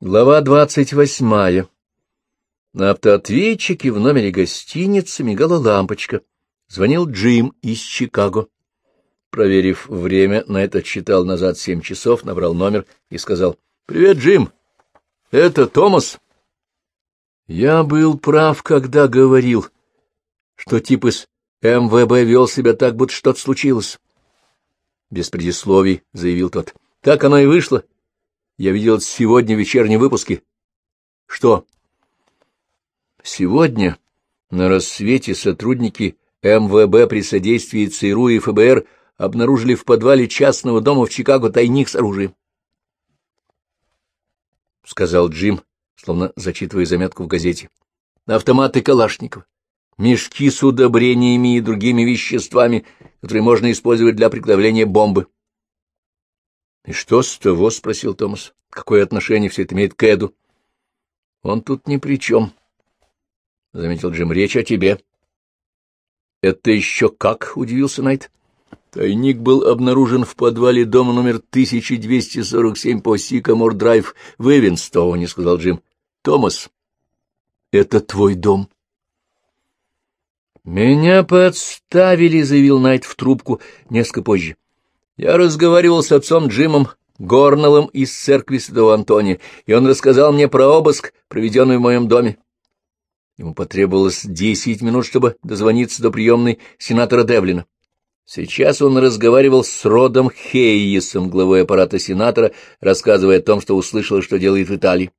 Глава двадцать восьмая. На автоответчике в номере гостиницы мигала лампочка. Звонил Джим из Чикаго. Проверив время, на это считал назад семь часов, набрал номер и сказал, «Привет, Джим! Это Томас!» Я был прав, когда говорил, что тип из МВБ вел себя так, будто что-то случилось. Без предисловий заявил тот. Так оно и вышло. Я видел сегодня в вечернем выпуске. Что? Сегодня на рассвете сотрудники МВБ при содействии ЦРУ и ФБР обнаружили в подвале частного дома в Чикаго тайник с оружием. — сказал Джим, словно зачитывая заметку в газете. — Автоматы Калашникова, мешки с удобрениями и другими веществами, которые можно использовать для приготовления бомбы. — И что с того? — спросил Томас. — Какое отношение все это имеет к Эду? — Он тут ни при чем, — заметил Джим. — Речь о тебе. — Это еще как? — удивился Найт. Тайник был обнаружен в подвале дома номер 1247 по Сикамор-драйв в Эвенстоуне, — сказал Джим. — Томас, это твой дом. — Меня подставили, — заявил Найт в трубку несколько позже. — я разговаривал с отцом Джимом Горновым из церкви Святого Антония, и он рассказал мне про обыск, проведенный в моем доме. Ему потребовалось десять минут, чтобы дозвониться до приемной сенатора Девлина. Сейчас он разговаривал с Родом Хейесом, главой аппарата сенатора, рассказывая о том, что услышал, что делает в Италии.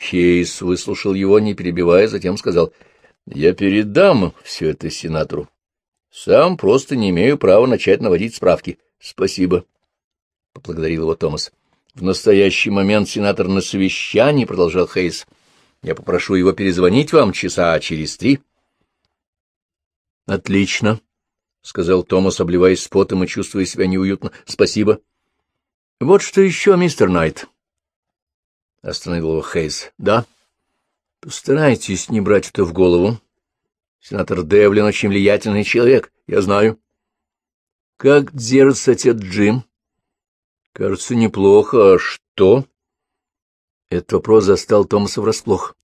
Хейс выслушал его, не перебивая, затем сказал, — Я передам все это сенатору. Сам просто не имею права начать наводить справки. Спасибо, — поблагодарил его Томас. В настоящий момент сенатор на совещании, — продолжал Хейс. Я попрошу его перезвонить вам часа через три. — Отлично, — сказал Томас, обливаясь потом и чувствуя себя неуютно. — Спасибо. — Вот что еще, мистер Найт. — остановил его Хейс. — Да. — Постарайтесь не брать это в голову. Сенатор Девлин очень влиятельный человек, я знаю. — Как держится отец Джим? — Кажется, неплохо. А что? Этот вопрос застал Томаса врасплох.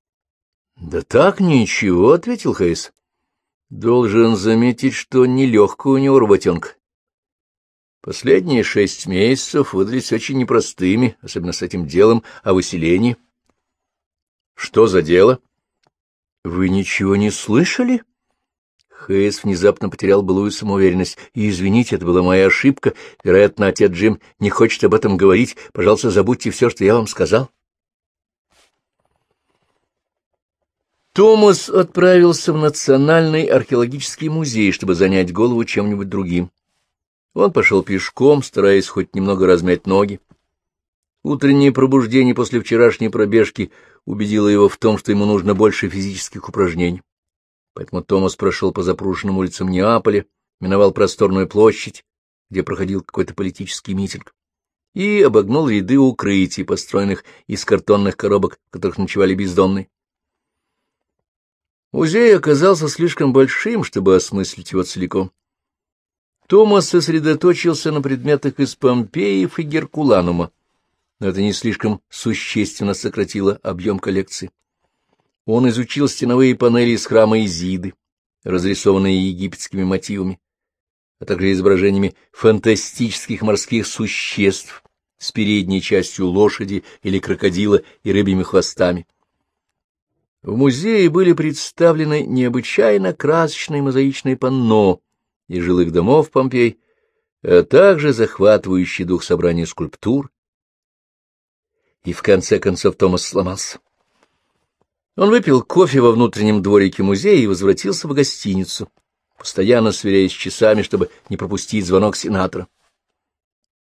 — Да так, ничего, — ответил Хейс. — Должен заметить, что нелегкая у него работенка. Последние шесть месяцев выдались очень непростыми, особенно с этим делом о выселении. — Что за дело? —— Вы ничего не слышали? Хейс внезапно потерял былую самоуверенность. И, извините, это была моя ошибка. Вероятно, отец Джим не хочет об этом говорить. Пожалуйста, забудьте все, что я вам сказал. Томас отправился в Национальный археологический музей, чтобы занять голову чем-нибудь другим. Он пошел пешком, стараясь хоть немного размять ноги. Утреннее пробуждение после вчерашней пробежки убедило его в том, что ему нужно больше физических упражнений. Поэтому Томас прошел по запруженным улицам Неаполя, миновал просторную площадь, где проходил какой-то политический митинг, и обогнул ряды укрытий, построенных из картонных коробок, в которых ночевали бездомные. Музей оказался слишком большим, чтобы осмыслить его целиком. Томас сосредоточился на предметах из Помпеев и Геркуланума, но это не слишком существенно сократило объем коллекции. Он изучил стеновые панели из храма Изиды, разрисованные египетскими мотивами, а также изображениями фантастических морских существ с передней частью лошади или крокодила и рыбьими хвостами. В музее были представлены необычайно красочные мозаичные панно из жилых домов Помпей, а также захватывающий дух собрания скульптур и в конце концов Томас сломался. Он выпил кофе во внутреннем дворике музея и возвратился в гостиницу, постоянно сверяясь с часами, чтобы не пропустить звонок сенатора.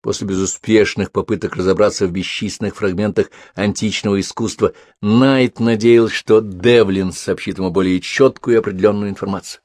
После безуспешных попыток разобраться в бесчисленных фрагментах античного искусства, Найт надеялся, что Девлин сообщит ему более четкую и определенную информацию.